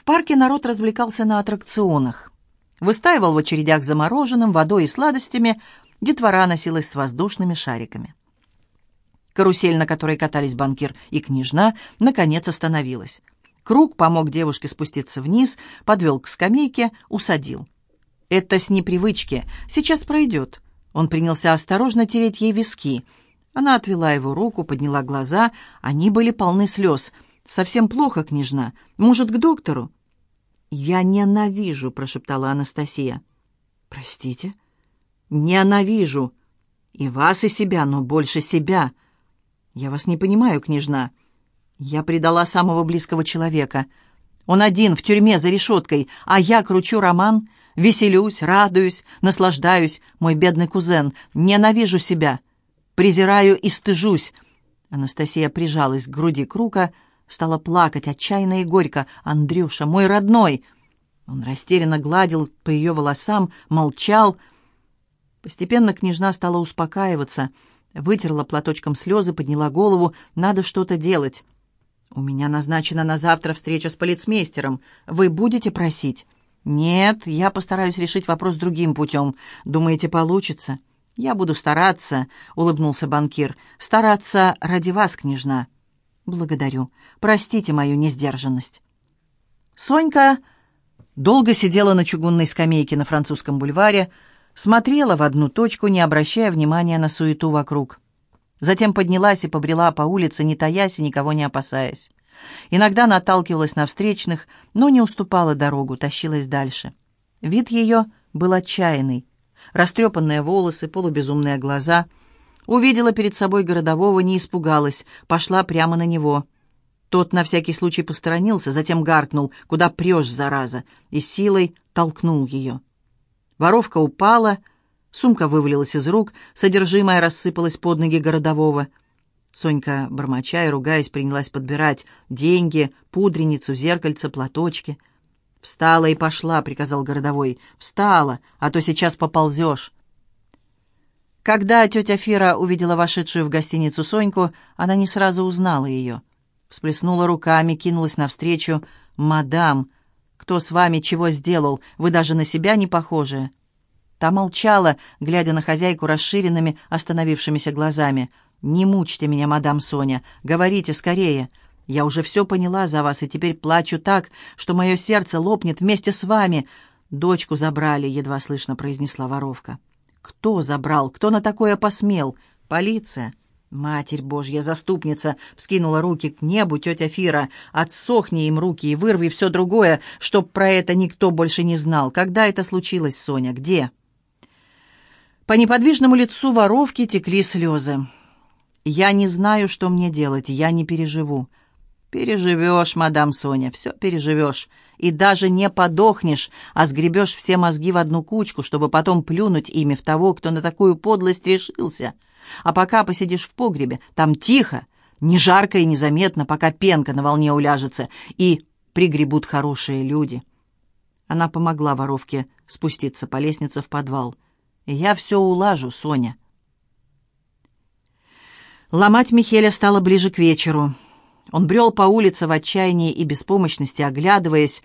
В парке народ развлекался на аттракционах. Выстаивал в очередях за мороженым, водой и сладостями, детвора носилась с воздушными шариками. Карусель, на которой катались банкир и княжна, наконец остановилась. Круг помог девушке спуститься вниз, подвел к скамейке, усадил. «Это с непривычки. Сейчас пройдет». Он принялся осторожно тереть ей виски. Она отвела его руку, подняла глаза. Они были полны слез. «Совсем плохо, княжна. Может, к доктору?» «Я ненавижу», — прошептала Анастасия. «Простите?» «Ненавижу. И вас, и себя, но больше себя». «Я вас не понимаю, княжна. Я предала самого близкого человека. Он один в тюрьме за решеткой, а я кручу роман, веселюсь, радуюсь, наслаждаюсь, мой бедный кузен. Ненавижу себя, презираю и стыжусь». Анастасия прижалась к груди Крука, стала плакать отчаянно и горько. «Андрюша, мой родной!» Он растерянно гладил по ее волосам, молчал. Постепенно княжна стала успокаиваться, вытерла платочком слезы, подняла голову. «Надо что-то делать». «У меня назначена на завтра встреча с полицмейстером. Вы будете просить?» «Нет, я постараюсь решить вопрос другим путем. Думаете, получится?» «Я буду стараться», — улыбнулся банкир. «Стараться ради вас, княжна». «Благодарю. Простите мою несдержанность». Сонька долго сидела на чугунной скамейке на французском бульваре, смотрела в одну точку, не обращая внимания на суету вокруг. Затем поднялась и побрела по улице, не таясь и никого не опасаясь. Иногда наталкивалась на встречных, но не уступала дорогу, тащилась дальше. Вид ее был отчаянный. Растрепанные волосы, полубезумные глаза. Увидела перед собой городового, не испугалась, пошла прямо на него. Тот на всякий случай посторонился, затем гаркнул, куда прешь, зараза, и силой толкнул ее. Воровка упала, Сумка вывалилась из рук, содержимое рассыпалось под ноги городового. Сонька, бормоча и ругаясь, принялась подбирать деньги, пудреницу, зеркальце, платочки. «Встала и пошла», — приказал городовой. «Встала, а то сейчас поползешь». Когда тетя Фира увидела вошедшую в гостиницу Соньку, она не сразу узнала ее. Всплеснула руками, кинулась навстречу. «Мадам, кто с вами чего сделал? Вы даже на себя не похожи». Та молчала, глядя на хозяйку расширенными, остановившимися глазами. «Не мучьте меня, мадам Соня, говорите скорее. Я уже все поняла за вас и теперь плачу так, что мое сердце лопнет вместе с вами». «Дочку забрали», — едва слышно произнесла воровка. «Кто забрал? Кто на такое посмел? Полиция». «Матерь Божья, заступница!» — вскинула руки к небу тетя Фира. «Отсохни им руки и вырви все другое, чтоб про это никто больше не знал. Когда это случилось, Соня? Где?» По неподвижному лицу воровки текли слезы. «Я не знаю, что мне делать, я не переживу». «Переживешь, мадам Соня, все переживешь. И даже не подохнешь, а сгребешь все мозги в одну кучку, чтобы потом плюнуть ими в того, кто на такую подлость решился. А пока посидишь в погребе, там тихо, не жарко и незаметно, пока пенка на волне уляжется, и пригребут хорошие люди». Она помогла воровке спуститься по лестнице в подвал. Я все улажу, Соня. Ломать Михеля стало ближе к вечеру. Он брел по улице в отчаянии и беспомощности, оглядываясь,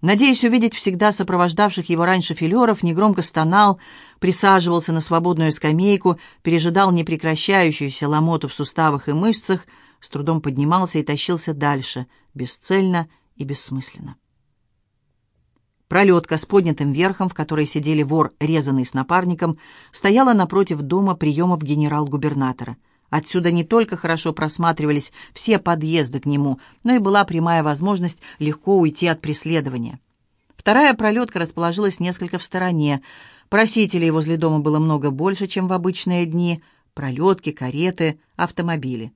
надеясь увидеть всегда сопровождавших его раньше филеров, негромко стонал, присаживался на свободную скамейку, пережидал непрекращающуюся ломоту в суставах и мышцах, с трудом поднимался и тащился дальше, бесцельно и бессмысленно. Пролетка с поднятым верхом, в которой сидели вор, резанный с напарником, стояла напротив дома приемов генерал-губернатора. Отсюда не только хорошо просматривались все подъезды к нему, но и была прямая возможность легко уйти от преследования. Вторая пролетка расположилась несколько в стороне. Просителей возле дома было много больше, чем в обычные дни. Пролетки, кареты, автомобили.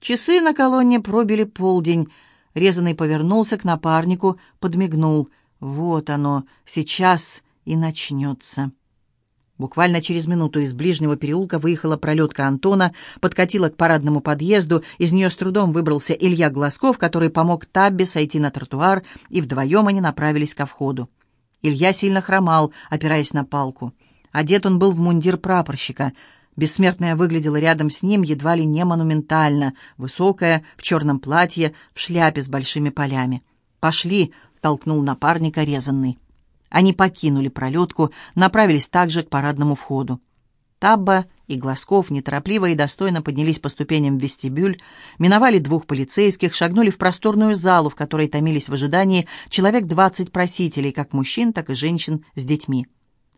Часы на колонне пробили полдень. Резанный повернулся к напарнику, подмигнул — вот оно, сейчас и начнется. Буквально через минуту из ближнего переулка выехала пролетка Антона, подкатила к парадному подъезду, из нее с трудом выбрался Илья Глазков, который помог Таббе сойти на тротуар, и вдвоем они направились ко входу. Илья сильно хромал, опираясь на палку. Одет он был в мундир прапорщика. Бессмертная выглядела рядом с ним едва ли не монументально, высокая, в черном платье, в шляпе с большими полями. «Пошли!» — толкнул напарника резанный. Они покинули пролетку, направились также к парадному входу. Табба и Глазков неторопливо и достойно поднялись по ступеням в вестибюль, миновали двух полицейских, шагнули в просторную залу, в которой томились в ожидании человек двадцать просителей, как мужчин, так и женщин с детьми.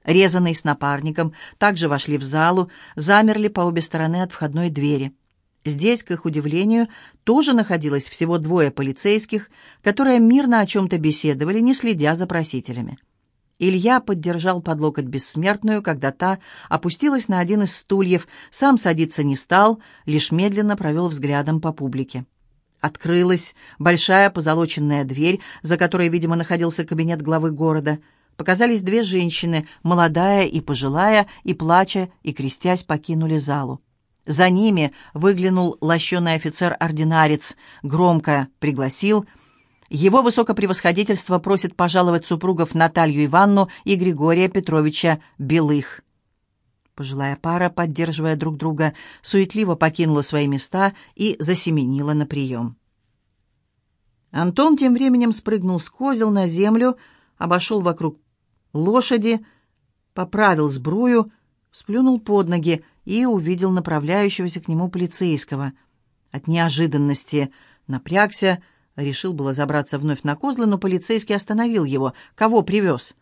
Резанный с напарником также вошли в залу, замерли по обе стороны от входной двери. Здесь, к их удивлению, тоже находилось всего двое полицейских, которые мирно о чем-то беседовали, не следя за просителями. Илья поддержал под локоть бессмертную, когда та опустилась на один из стульев, сам садиться не стал, лишь медленно провел взглядом по публике. Открылась большая позолоченная дверь, за которой, видимо, находился кабинет главы города. Показались две женщины, молодая и пожилая, и, плача, и крестясь, покинули залу. За ними выглянул лощеный офицер-ординарец, громко пригласил — его высокопревосходительство просит пожаловать супругов Наталью Ивановну и Григория Петровича Белых. Пожилая пара, поддерживая друг друга, суетливо покинула свои места и засеменила на прием. Антон тем временем спрыгнул с козел на землю, обошел вокруг лошади, поправил сбрую, сплюнул под ноги и увидел направляющегося к нему полицейского. От неожиданности напрягся, Решил было забраться вновь на козлы, но полицейский остановил его. «Кого привез?»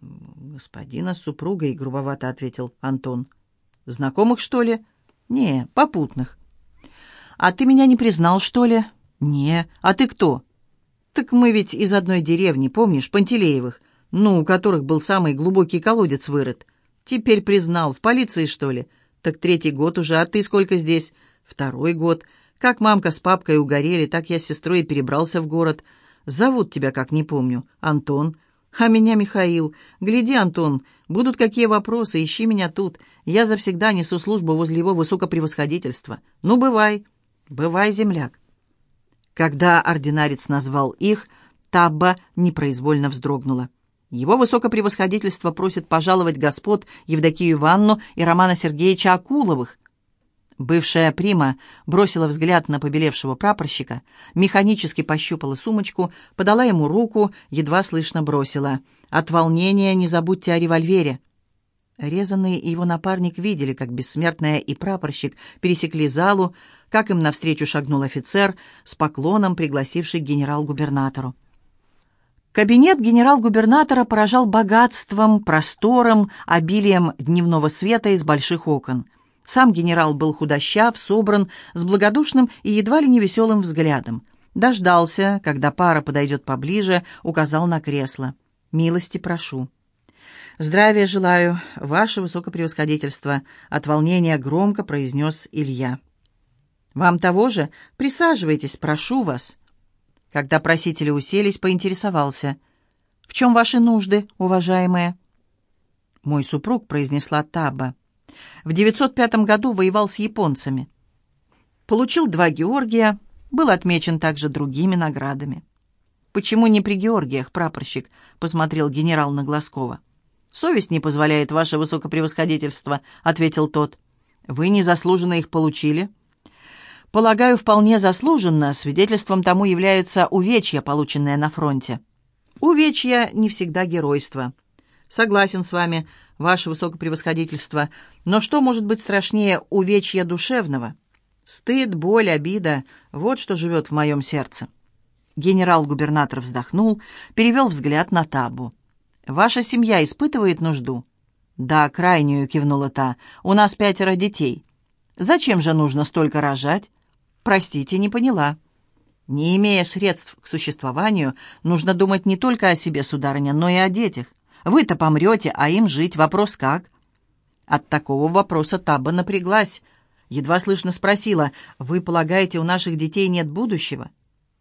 «Господина с супругой», — грубовато ответил Антон. «Знакомых, что ли?» «Не, попутных». «А ты меня не признал, что ли?» «Не. А ты кто?» «Так мы ведь из одной деревни, помнишь, Пантелеевых, ну, у которых был самый глубокий колодец вырыт. Теперь признал. В полиции, что ли? Так третий год уже, а ты сколько здесь?» «Второй год. Как мамка с папкой угорели, так я с сестрой перебрался в город. Зовут тебя, как не помню, Антон. А меня Михаил. Гляди, Антон, будут какие вопросы, ищи меня тут. Я завсегда несу службу возле его высокопревосходительства. Ну, бывай. Бывай, земляк. Когда ординарец назвал их, Табба непроизвольно вздрогнула. Его высокопревосходительство просит пожаловать господ Евдокию Ивановну и Романа Сергеевича Акуловых — Бывшая прима бросила взгляд на побелевшего прапорщика, механически пощупала сумочку, подала ему руку, едва слышно бросила. «От волнения не забудьте о револьвере». Резанный и его напарник видели, как бессмертная и прапорщик пересекли залу, как им навстречу шагнул офицер с поклоном, пригласивший генерал-губернатору. Кабинет генерал-губернатора поражал богатством, простором, обилием дневного света из больших окон – сам генерал был худощав, собран, с благодушным и едва ли не веселым взглядом. Дождался, когда пара подойдет поближе, указал на кресло. «Милости прошу». «Здравия желаю, ваше высокопревосходительство», — от волнения громко произнес Илья. «Вам того же? Присаживайтесь, прошу вас». Когда просители уселись, поинтересовался. «В чем ваши нужды, уважаемые?» «Мой супруг», — произнесла Таба. В 905 году воевал с японцами. Получил два Георгия, был отмечен также другими наградами. «Почему не при Георгиях, прапорщик?» — посмотрел генерал на Глазкова. «Совесть не позволяет, ваше высокопревосходительство», — ответил тот. «Вы незаслуженно их получили?» «Полагаю, вполне заслуженно. Свидетельством тому являются увечья, полученные на фронте». «Увечья не всегда геройство». «Согласен с вами ваше высокопревосходительство, но что может быть страшнее увечья душевного? Стыд, боль, обида — вот что живет в моем сердце». Генерал-губернатор вздохнул, перевел взгляд на Табу. «Ваша семья испытывает нужду?» «Да, крайнюю», — кивнула та. «У нас пятеро детей». «Зачем же нужно столько рожать?» «Простите, не поняла». «Не имея средств к существованию, нужно думать не только о себе, сударыня, но и о детях. Вы-то помрете, а им жить. Вопрос как?» От такого вопроса Таба напряглась. Едва слышно спросила, «Вы полагаете, у наших детей нет будущего?»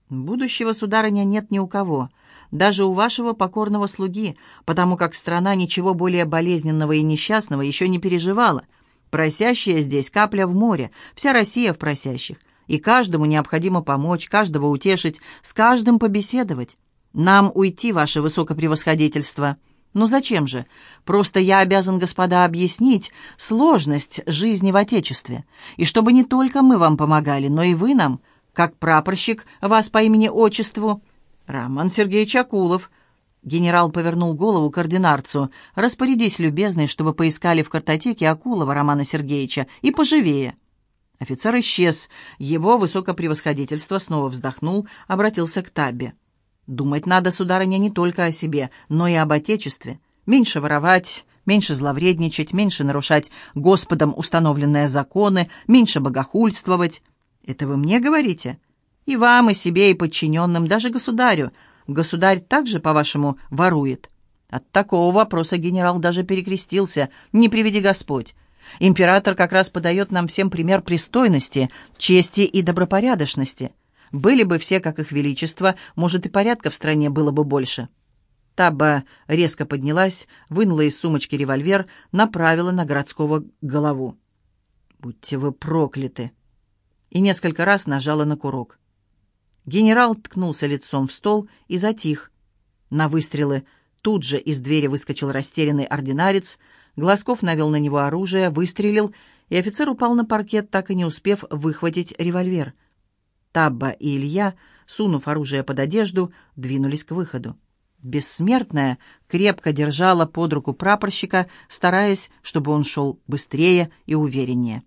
«Будущего, сударыня, нет ни у кого, даже у вашего покорного слуги, потому как страна ничего более болезненного и несчастного еще не переживала. Просящая здесь капля в море, вся Россия в просящих, и каждому необходимо помочь, каждого утешить, с каждым побеседовать. Нам уйти, ваше высокопревосходительство». Ну зачем же? Просто я обязан, господа, объяснить сложность жизни в Отечестве. И чтобы не только мы вам помогали, но и вы нам, как прапорщик вас по имени-отчеству. «Роман Сергеевич Акулов». Генерал повернул голову к ординарцу. «Распорядись, любезный, чтобы поискали в картотеке Акулова Романа Сергеевича. И поживее». Офицер исчез. Его высокопревосходительство снова вздохнул, обратился к Табе. «Думать надо, сударыня, не только о себе, но и об Отечестве. Меньше воровать, меньше зловредничать, меньше нарушать Господом установленные законы, меньше богохульствовать. Это вы мне говорите? И вам, и себе, и подчиненным, даже государю. Государь также, по-вашему, ворует?» От такого вопроса генерал даже перекрестился. «Не приведи Господь!» Император как раз подает нам всем пример пристойности, чести и добропорядочности. Были бы все, как их величество, может, и порядка в стране было бы больше». Таба резко поднялась, вынула из сумочки револьвер, направила на городского голову. «Будьте вы прокляты!» И несколько раз нажала на курок. Генерал ткнулся лицом в стол и затих. На выстрелы тут же из двери выскочил растерянный ординарец, Глазков навел на него оружие, выстрелил, и офицер упал на паркет, так и не успев выхватить револьвер. Табба и Илья, сунув оружие под одежду, двинулись к выходу. Бессмертная крепко держала под руку прапорщика, стараясь, чтобы он шел быстрее и увереннее.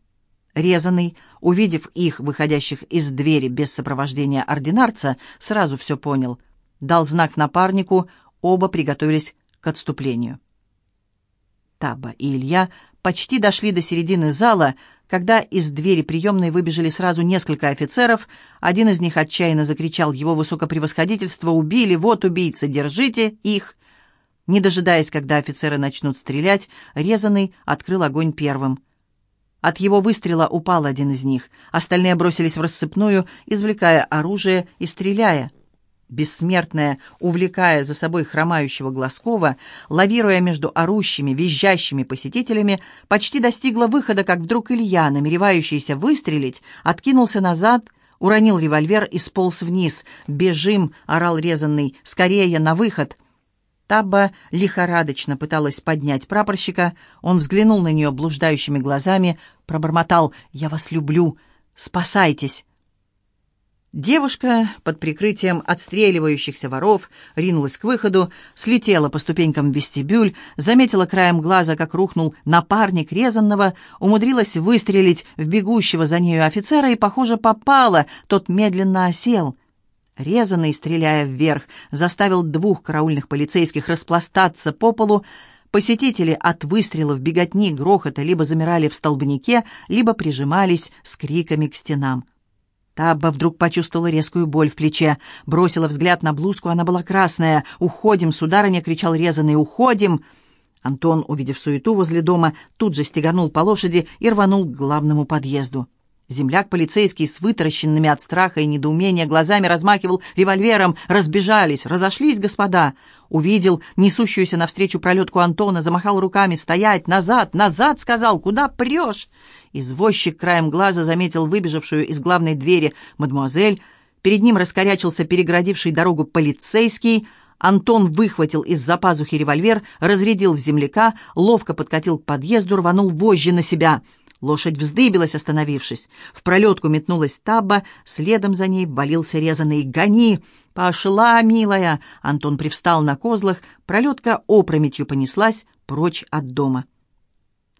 Резанный, увидев их, выходящих из двери без сопровождения ординарца, сразу все понял. Дал знак напарнику, оба приготовились к отступлению. Таба и Илья почти дошли до середины зала, когда из двери приемной выбежали сразу несколько офицеров. Один из них отчаянно закричал «Его высокопревосходительство убили! Вот убийцы! Держите их!» Не дожидаясь, когда офицеры начнут стрелять, резанный открыл огонь первым. От его выстрела упал один из них. Остальные бросились в рассыпную, извлекая оружие и стреляя. Бессмертная, увлекая за собой хромающего Глазкова, лавируя между орущими, визжащими посетителями, почти достигла выхода, как вдруг Илья, намеревающийся выстрелить, откинулся назад, уронил револьвер и сполз вниз. «Бежим!» — орал резанный. «Скорее, на выход!» Табба лихорадочно пыталась поднять прапорщика. Он взглянул на нее блуждающими глазами, пробормотал «Я вас люблю! Спасайтесь!» Девушка под прикрытием отстреливающихся воров ринулась к выходу, слетела по ступенькам в вестибюль, заметила краем глаза, как рухнул напарник резанного, умудрилась выстрелить в бегущего за нею офицера и, похоже, попала, тот медленно осел. Резанный, стреляя вверх, заставил двух караульных полицейских распластаться по полу, Посетители от выстрелов, беготни, грохота либо замирали в столбнике, либо прижимались с криками к стенам. Табба вдруг почувствовала резкую боль в плече, бросила взгляд на блузку, она была красная. «Уходим, сударыня!» — кричал резанный. «Уходим!» Антон, увидев суету возле дома, тут же стеганул по лошади и рванул к главному подъезду. Земляк полицейский с вытаращенными от страха и недоумения глазами размахивал револьвером. «Разбежались! Разошлись, господа!» Увидел несущуюся навстречу пролетку Антона, замахал руками. «Стоять! Назад! Назад!» — сказал. «Куда прешь?» Извозчик краем глаза заметил выбежавшую из главной двери мадемуазель. Перед ним раскорячился переградивший дорогу полицейский. Антон выхватил из-за пазухи револьвер, разрядил в земляка, ловко подкатил к подъезду, рванул вожжи на себя. Лошадь вздыбилась, остановившись. В пролетку метнулась табба, следом за ней валился резанный «Гони!» «Пошла, милая!» Антон привстал на козлах, пролетка опрометью понеслась прочь от дома.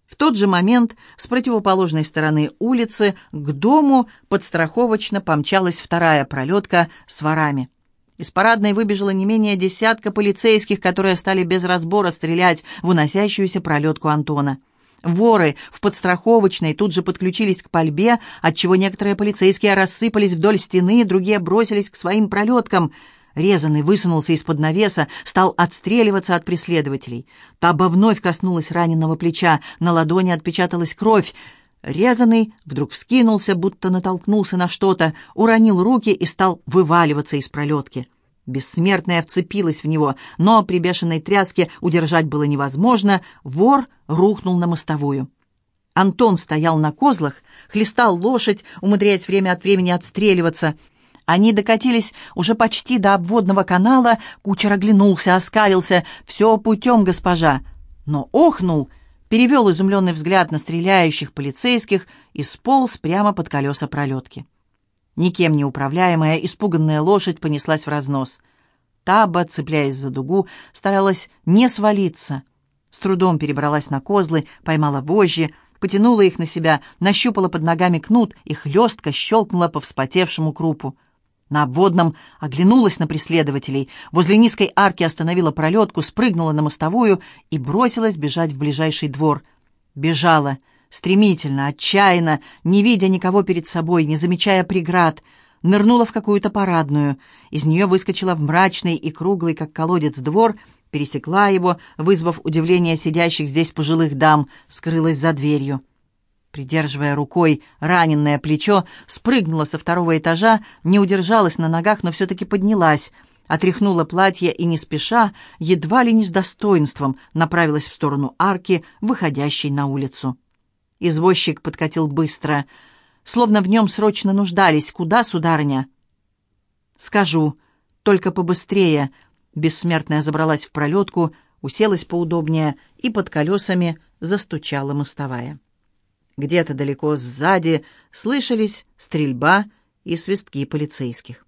В тот же момент с противоположной стороны улицы к дому подстраховочно помчалась вторая пролетка с ворами. Из парадной выбежало не менее десятка полицейских, которые стали без разбора стрелять в уносящуюся пролетку Антона. Воры в подстраховочной тут же подключились к пальбе, отчего некоторые полицейские рассыпались вдоль стены, другие бросились к своим пролеткам — Резанный высунулся из-под навеса, стал отстреливаться от преследователей. Таба вновь коснулась раненого плеча, на ладони отпечаталась кровь. Резанный вдруг вскинулся, будто натолкнулся на что-то, уронил руки и стал вываливаться из пролетки. Бессмертная вцепилась в него, но при бешеной тряске удержать было невозможно, вор рухнул на мостовую. Антон стоял на козлах, хлестал лошадь, умудряясь время от времени отстреливаться — они докатились уже почти до обводного канала, кучер оглянулся, оскалился. «Все путем, госпожа!» Но охнул, перевел изумленный взгляд на стреляющих полицейских и сполз прямо под колеса пролетки. Никем не управляемая, испуганная лошадь понеслась в разнос. Таба, цепляясь за дугу, старалась не свалиться. С трудом перебралась на козлы, поймала вожжи, потянула их на себя, нащупала под ногами кнут и хлестко щелкнула по вспотевшему крупу. На обводном оглянулась на преследователей, возле низкой арки остановила пролетку, спрыгнула на мостовую и бросилась бежать в ближайший двор. Бежала, стремительно, отчаянно, не видя никого перед собой, не замечая преград, нырнула в какую-то парадную. Из нее выскочила в мрачный и круглый, как колодец, двор — пересекла его, вызвав удивление сидящих здесь пожилых дам, скрылась за дверью. Придерживая рукой раненное плечо, спрыгнула со второго этажа, не удержалась на ногах, но все-таки поднялась, отряхнула платье и не спеша, едва ли не с достоинством, направилась в сторону арки, выходящей на улицу. Извозчик подкатил быстро, словно в нем срочно нуждались. «Куда, сударыня?» «Скажу, только побыстрее», Бессмертная забралась в пролетку, уселась поудобнее и под колесами застучала мостовая. Где-то далеко сзади слышались стрельба и свистки полицейских.